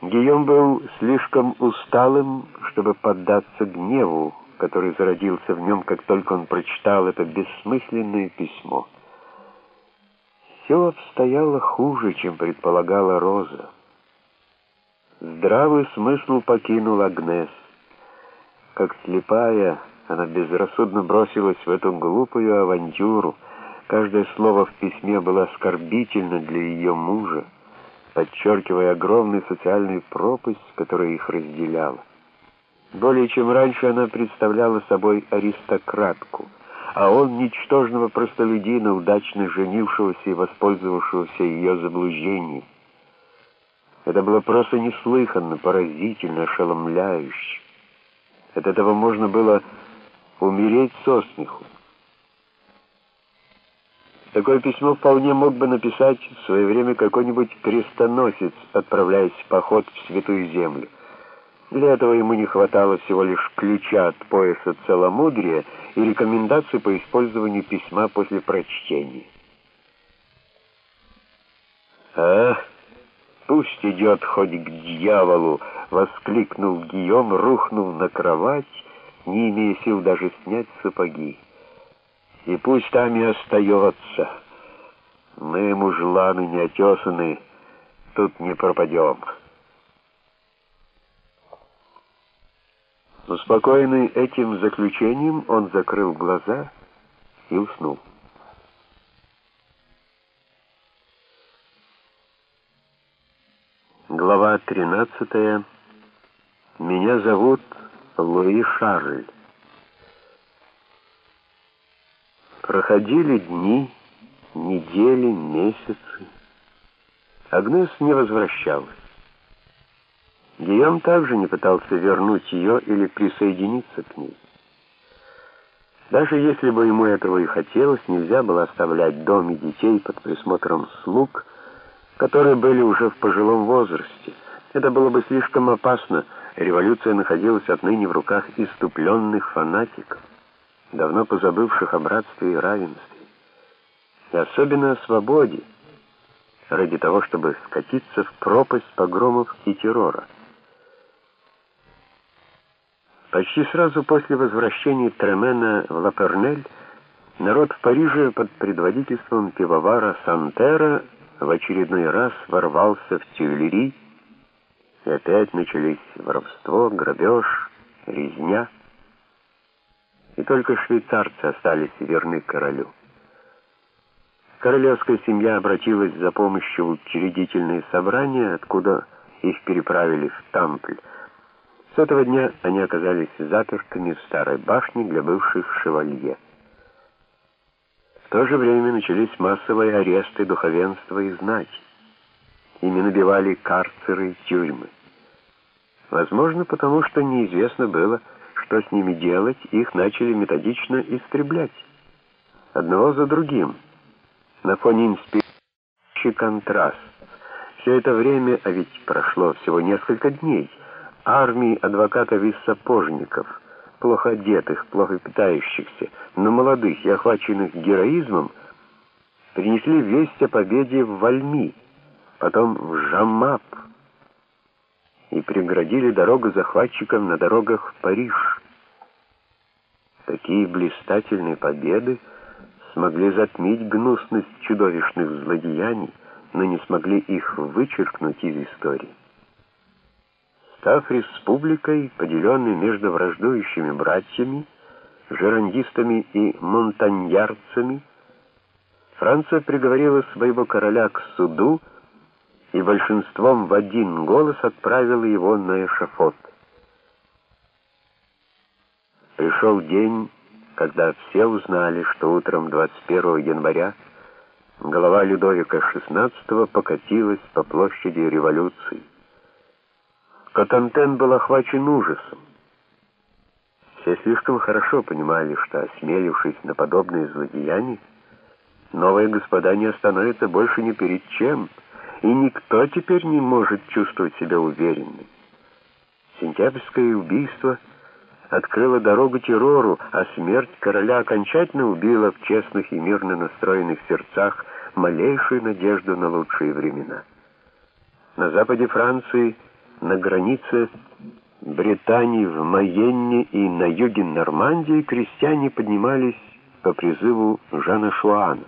Гийом был слишком усталым, чтобы поддаться гневу, который зародился в нем, как только он прочитал это бессмысленное письмо. Все обстояло хуже, чем предполагала Роза. Здравый смысл покинул Агнес. Как слепая, она безрассудно бросилась в эту глупую авантюру. Каждое слово в письме было оскорбительно для ее мужа, подчеркивая огромную социальную пропасть, которая их разделяла. Более чем раньше она представляла собой аристократку, а он ничтожного простолюдина, удачно женившегося и воспользовавшегося ее заблуждением. Это было просто неслыханно, поразительно, ошеломляюще. От этого можно было умереть со смеху. Такое письмо вполне мог бы написать в свое время какой-нибудь крестоносец, отправляясь в поход в Святую Землю. Для этого ему не хватало всего лишь ключа от пояса целомудрия и рекомендаций по использованию письма после прочтения. «А, пусть идет хоть к дьяволу!» — воскликнул Гийом, рухнув на кровать, не имея сил даже снять сапоги. «И пусть там и остается. Мы, мужланы неотесаны, тут не пропадем». Успокоенный этим заключением, он закрыл глаза и уснул. Глава 13. Меня зовут Луи Шарль. Проходили дни, недели, месяцы. Агнес не возвращалась. Гийом также не пытался вернуть ее или присоединиться к ней. Даже если бы ему этого и хотелось, нельзя было оставлять дом и детей под присмотром слуг, которые были уже в пожилом возрасте. Это было бы слишком опасно. Революция находилась отныне в руках иступленных фанатиков, давно позабывших о братстве и равенстве. И особенно о свободе, ради того, чтобы скатиться в пропасть погромов и террора. Почти сразу после возвращения Тремена в Лапернель народ в Париже под предводительством пивовара Сантера в очередной раз ворвался в Тюильри, и опять начались воровство, грабеж, резня. И только швейцарцы остались верны королю. Королевская семья обратилась за помощью в учредительные собрания, откуда их переправили в Тампль. С этого дня они оказались запертыми в старой башне для бывших шевалье. В то же время начались массовые аресты духовенства и знати. Ими набивали карцеры и тюрьмы. Возможно, потому что неизвестно было, что с ними делать, их начали методично истреблять. Одного за другим. На фоне инспирирующий контраст. Все это время, а ведь прошло всего несколько дней, армии адвокатов и сапожников, плохо одетых, плохо питающихся, но молодых и охваченных героизмом, принесли весть о победе в Вальми, потом в Жамап и преградили дорогу захватчикам на дорогах в Париж. Такие блистательные победы смогли затмить гнусность чудовищных злодеяний, но не смогли их вычеркнуть из истории. Став республикой, поделенной между враждующими братьями, жерандистами и монтаньярцами, Франция приговорила своего короля к суду и большинством в один голос отправила его на эшафот. Пришел день, когда все узнали, что утром 21 января голова Людовика XVI покатилась по площади революции. Катантен был охвачен ужасом. Все слишком хорошо понимали, что, осмелившись на подобные злодеяния, новые господа не остановятся больше ни перед чем, и никто теперь не может чувствовать себя уверенным. Сентябрьское убийство открыло дорогу террору, а смерть короля окончательно убила в честных и мирно настроенных сердцах малейшую надежду на лучшие времена. На западе Франции – на границе Британии, в Майенне и на юге Нормандии крестьяне поднимались по призыву Жана Шуана.